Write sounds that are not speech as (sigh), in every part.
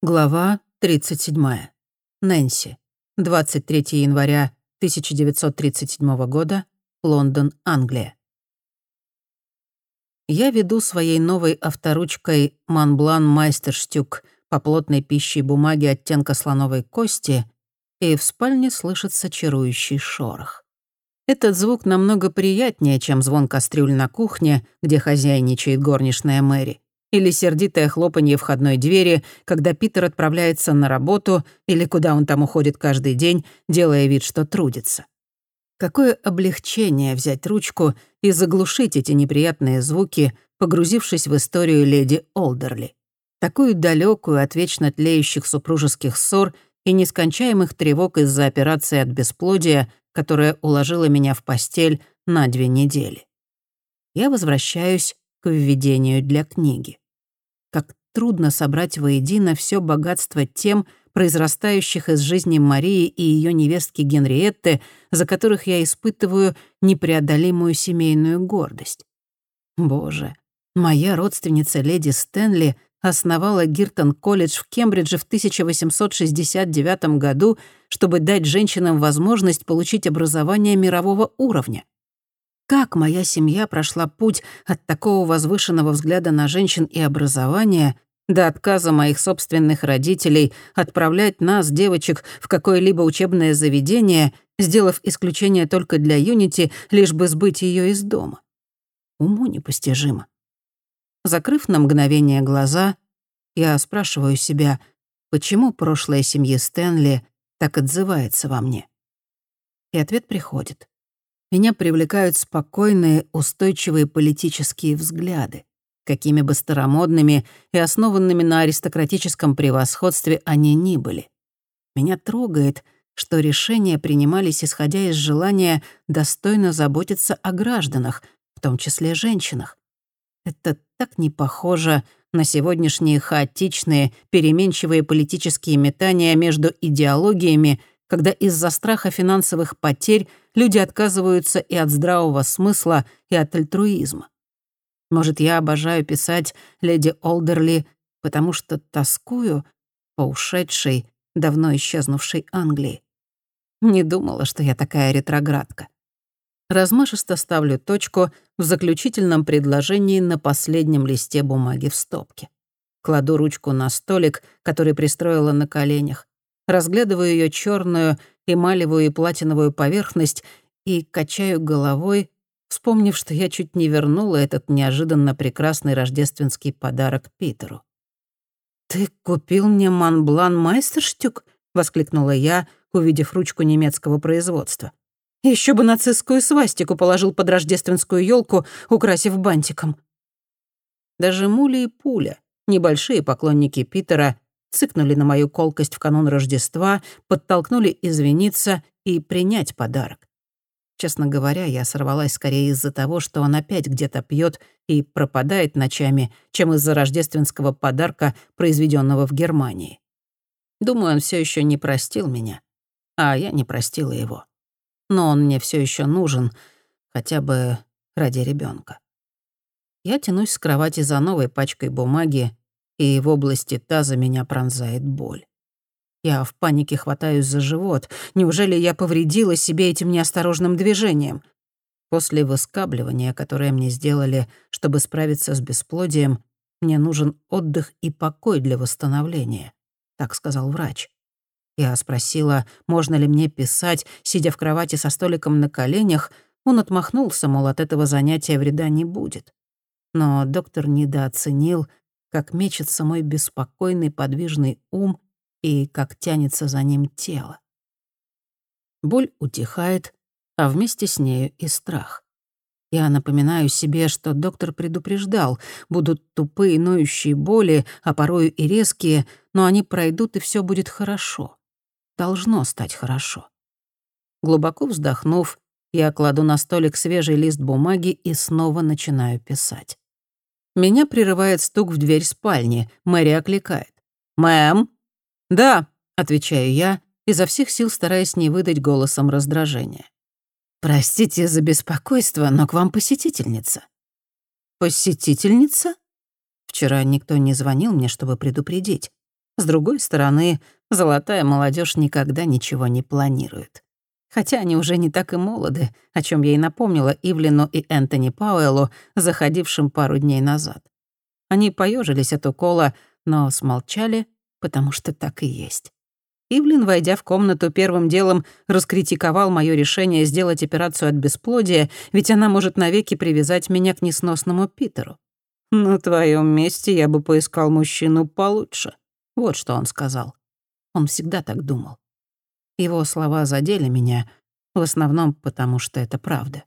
Глава 37. Нэнси. 23 января 1937 года. Лондон, Англия. Я веду своей новой авторучкой Манблан Майстерштюк по плотной пище бумаги оттенка слоновой кости, и в спальне слышится чарующий шорох. Этот звук намного приятнее, чем звон кастрюль на кухне, где хозяйничает горничная Мэри или сердитое хлопанье входной двери, когда Питер отправляется на работу или куда он там уходит каждый день, делая вид, что трудится. Какое облегчение взять ручку и заглушить эти неприятные звуки, погрузившись в историю леди Олдерли. Такую далекую от вечно тлеющих супружеских ссор и нескончаемых тревог из-за операции от бесплодия, которая уложила меня в постель на две недели. Я возвращаюсь к введению для книги. Как трудно собрать воедино все богатство тем, произрастающих из жизни Марии и ее невестки Генриетты, за которых я испытываю непреодолимую семейную гордость. Боже, моя родственница леди Стэнли основала Гиртон-колледж в Кембридже в 1869 году, чтобы дать женщинам возможность получить образование мирового уровня. Как моя семья прошла путь от такого возвышенного взгляда на женщин и образование до отказа моих собственных родителей отправлять нас, девочек, в какое-либо учебное заведение, сделав исключение только для Юнити, лишь бы сбыть ее из дома. Уму непостижимо. Закрыв на мгновение глаза, я спрашиваю себя, почему прошлое семьи Стэнли так отзывается во мне. И ответ приходит меня привлекают спокойные, устойчивые политические взгляды. Какими бы старомодными и основанными на аристократическом превосходстве они ни были. Меня трогает, что решения принимались исходя из желания достойно заботиться о гражданах, в том числе женщинах. Это так не похоже на сегодняшние хаотичные, переменчивые политические метания между идеологиями, когда из-за страха финансовых потерь люди отказываются и от здравого смысла, и от альтруизма. Может, я обожаю писать леди Олдерли, потому что тоскую по ушедшей, давно исчезнувшей Англии. Не думала, что я такая ретроградка. Размашисто ставлю точку в заключительном предложении на последнем листе бумаги в стопке. Кладу ручку на столик, который пристроила на коленях, разглядываю ее черную эмалевую и платиновую поверхность и качаю головой, вспомнив, что я чуть не вернула этот неожиданно прекрасный рождественский подарок Питеру. «Ты купил мне Манблан Майстерштюк?» — воскликнула я, увидев ручку немецкого производства. Еще бы нацистскую свастику положил под рождественскую елку, украсив бантиком. Даже Муля и Пуля, небольшие поклонники Питера, цыкнули на мою колкость в канун Рождества, подтолкнули извиниться и принять подарок. Честно говоря, я сорвалась скорее из-за того, что он опять где-то пьет и пропадает ночами, чем из-за рождественского подарка, произведенного в Германии. Думаю, он все еще не простил меня, а я не простила его. Но он мне все еще нужен, хотя бы ради ребенка. Я тянусь с кровати за новой пачкой бумаги, и в области таза меня пронзает боль. Я в панике хватаюсь за живот. Неужели я повредила себе этим неосторожным движением? После выскабливания, которое мне сделали, чтобы справиться с бесплодием, мне нужен отдых и покой для восстановления, так сказал врач. Я спросила, можно ли мне писать, сидя в кровати со столиком на коленях. Он отмахнулся, мол, от этого занятия вреда не будет. Но доктор недооценил как мечется мой беспокойный подвижный ум и как тянется за ним тело. Боль утихает, а вместе с нею и страх. Я напоминаю себе, что доктор предупреждал, будут тупые ноющие боли, а порою и резкие, но они пройдут, и все будет хорошо. Должно стать хорошо. Глубоко вздохнув, я кладу на столик свежий лист бумаги и снова начинаю писать. Меня прерывает стук в дверь спальни. Мэри окликает. «Мэм?» «Да», — отвечаю я, изо всех сил стараясь не выдать голосом раздражения. «Простите за беспокойство, но к вам посетительница». «Посетительница?» Вчера никто не звонил мне, чтобы предупредить. С другой стороны, золотая молодежь никогда ничего не планирует. Хотя они уже не так и молоды, о чем я и напомнила Ивлину и Энтони Пауэллу, заходившим пару дней назад. Они поежились от укола, но смолчали, потому что так и есть. Ивлин, войдя в комнату, первым делом раскритиковал мое решение сделать операцию от бесплодия, ведь она может навеки привязать меня к несносному Питеру. «На твоем месте я бы поискал мужчину получше», — вот что он сказал. Он всегда так думал. Его слова задели меня, в основном потому, что это правда.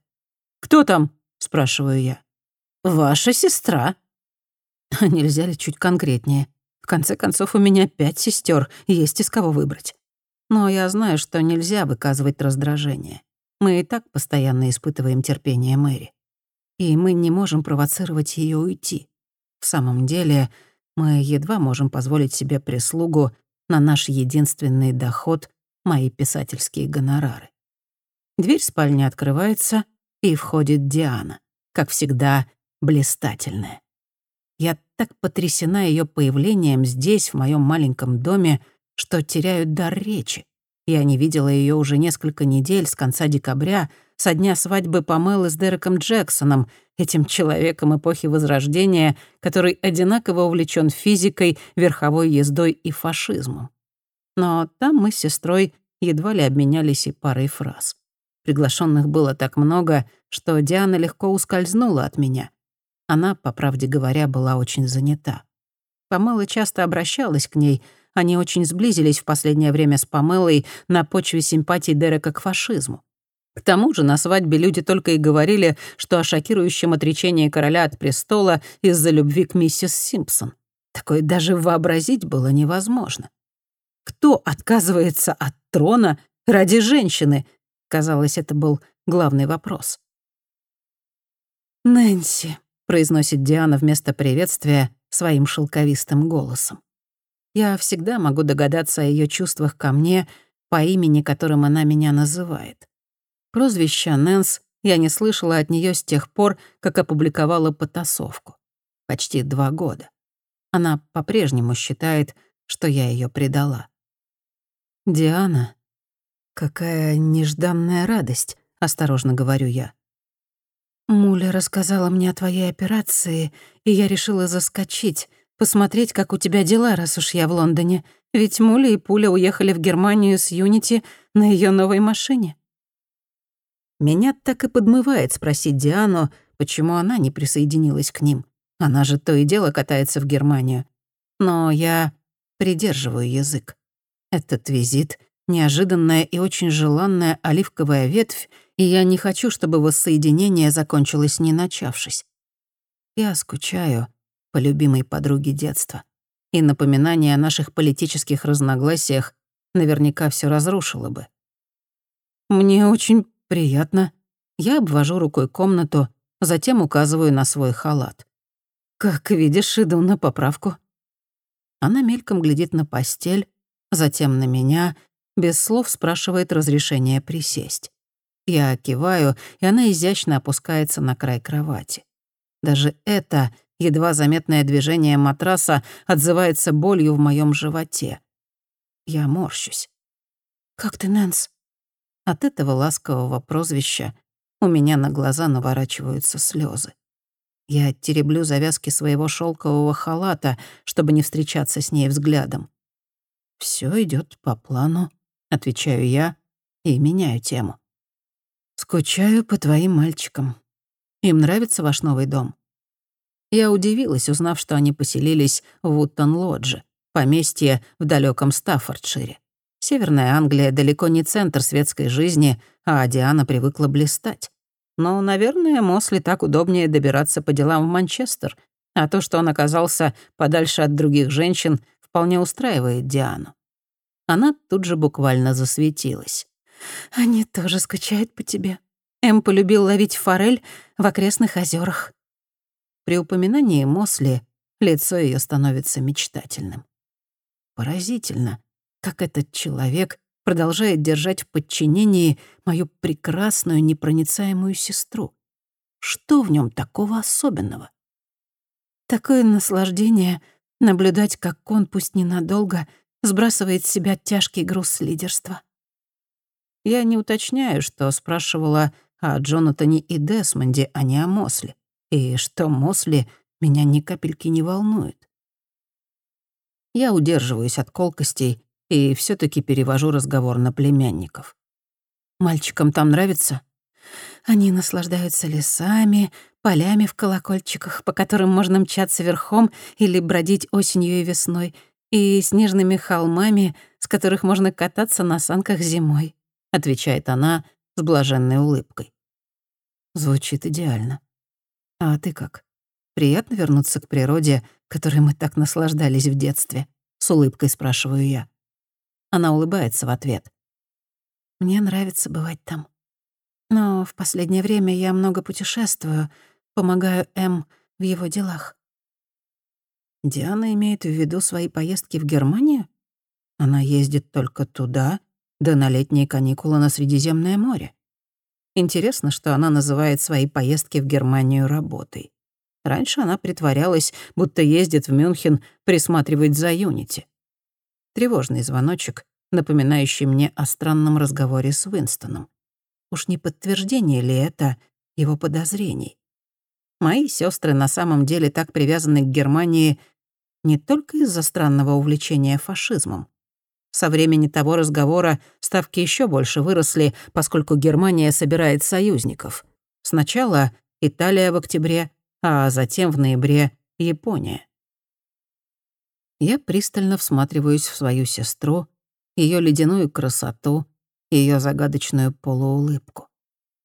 «Кто там?» — спрашиваю я. «Ваша сестра». (laughs) Нельзя ли чуть конкретнее? В конце концов, у меня пять сестер, есть из кого выбрать. Но я знаю, что нельзя выказывать раздражение. Мы и так постоянно испытываем терпение Мэри. И мы не можем провоцировать ее уйти. В самом деле, мы едва можем позволить себе прислугу на наш единственный доход мои писательские гонорары. Дверь спальни открывается, и входит Диана, как всегда, блистательная. Я так потрясена ее появлением здесь, в моем маленьком доме, что теряю дар речи. Я не видела ее уже несколько недель с конца декабря, со дня свадьбы Памелы с Дереком Джексоном, этим человеком эпохи Возрождения, который одинаково увлечен физикой, верховой ездой и фашизмом. Но там мы с сестрой едва ли обменялись и парой фраз. Приглашенных было так много, что Диана легко ускользнула от меня. Она, по правде говоря, была очень занята. Памела часто обращалась к ней, они очень сблизились в последнее время с Памелой на почве симпатий Дерека к фашизму. К тому же на свадьбе люди только и говорили, что о шокирующем отречении короля от престола из-за любви к миссис Симпсон. Такое даже вообразить было невозможно. Кто отказывается от трона ради женщины? Казалось, это был главный вопрос. «Нэнси», — произносит Диана вместо приветствия своим шелковистым голосом. Я всегда могу догадаться о ее чувствах ко мне по имени, которым она меня называет. Прозвище Нэнс я не слышала от нее с тех пор, как опубликовала потасовку. Почти два года. Она по-прежнему считает, что я ее предала. «Диана, какая нежданная радость», — осторожно говорю я. «Муля рассказала мне о твоей операции, и я решила заскочить, посмотреть, как у тебя дела, раз уж я в Лондоне. Ведь Муля и Пуля уехали в Германию с Юнити на ее новой машине». Меня так и подмывает спросить Диану, почему она не присоединилась к ним. Она же то и дело катается в Германию. Но я придерживаю язык. Этот визит — неожиданная и очень желанная оливковая ветвь, и я не хочу, чтобы воссоединение закончилось не начавшись. Я скучаю по любимой подруге детства, и напоминание о наших политических разногласиях наверняка все разрушило бы. Мне очень приятно. Я обвожу рукой комнату, затем указываю на свой халат. Как видишь, иду на поправку. Она мельком глядит на постель, затем на меня, без слов спрашивает разрешения присесть. Я киваю, и она изящно опускается на край кровати. Даже это едва заметное движение матраса отзывается болью в моем животе. Я морщусь. «Как ты, Нэнс?» От этого ласкового прозвища у меня на глаза наворачиваются слезы. Я тереблю завязки своего шелкового халата, чтобы не встречаться с ней взглядом. Все идет по плану», — отвечаю я и меняю тему. «Скучаю по твоим мальчикам. Им нравится ваш новый дом?» Я удивилась, узнав, что они поселились в Уттон-Лодже, поместье в далеком Стаффордшире. Северная Англия далеко не центр светской жизни, а Диана привыкла блистать. Но, наверное, Мосли так удобнее добираться по делам в Манчестер, а то, что он оказался подальше от других женщин, вполне устраивает Диану. Она тут же буквально засветилась. «Они тоже скучают по тебе. Эм полюбил ловить форель в окрестных озерах. При упоминании Мосли лицо ее становится мечтательным. Поразительно, как этот человек продолжает держать в подчинении мою прекрасную непроницаемую сестру. Что в нем такого особенного? Такое наслаждение Наблюдать, как он, пусть ненадолго, сбрасывает с себя тяжкий груз лидерства. Я не уточняю, что спрашивала о Джонатане и Десмонде, а не о Мосли. И что Мосли меня ни капельки не волнует. Я удерживаюсь от колкостей и все таки перевожу разговор на племянников. «Мальчикам там нравится?» Они наслаждаются лесами, полями в колокольчиках, по которым можно мчаться верхом или бродить осенью и весной, и снежными холмами, с которых можно кататься на санках зимой», — отвечает она с блаженной улыбкой. Звучит идеально. А ты как? Приятно вернуться к природе, которой мы так наслаждались в детстве? С улыбкой спрашиваю я. Она улыбается в ответ. Мне нравится бывать там. Но в последнее время я много путешествую, помогаю М в его делах. Диана имеет в виду свои поездки в Германию? Она ездит только туда, да на летние каникулы на Средиземное море. Интересно, что она называет свои поездки в Германию работой. Раньше она притворялась, будто ездит в Мюнхен присматривать за Юнити. Тревожный звоночек, напоминающий мне о странном разговоре с Уинстоном. Уж не подтверждение ли это его подозрений? Мои сестры на самом деле так привязаны к Германии не только из-за странного увлечения фашизмом. Со времени того разговора ставки еще больше выросли, поскольку Германия собирает союзников. Сначала Италия в октябре, а затем в ноябре Япония. Я пристально всматриваюсь в свою сестру, ее ледяную красоту, ее загадочную полуулыбку.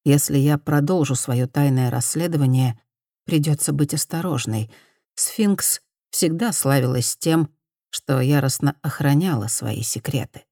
Если я продолжу свое тайное расследование, придется быть осторожной. Сфинкс всегда славилась тем, что яростно охраняла свои секреты.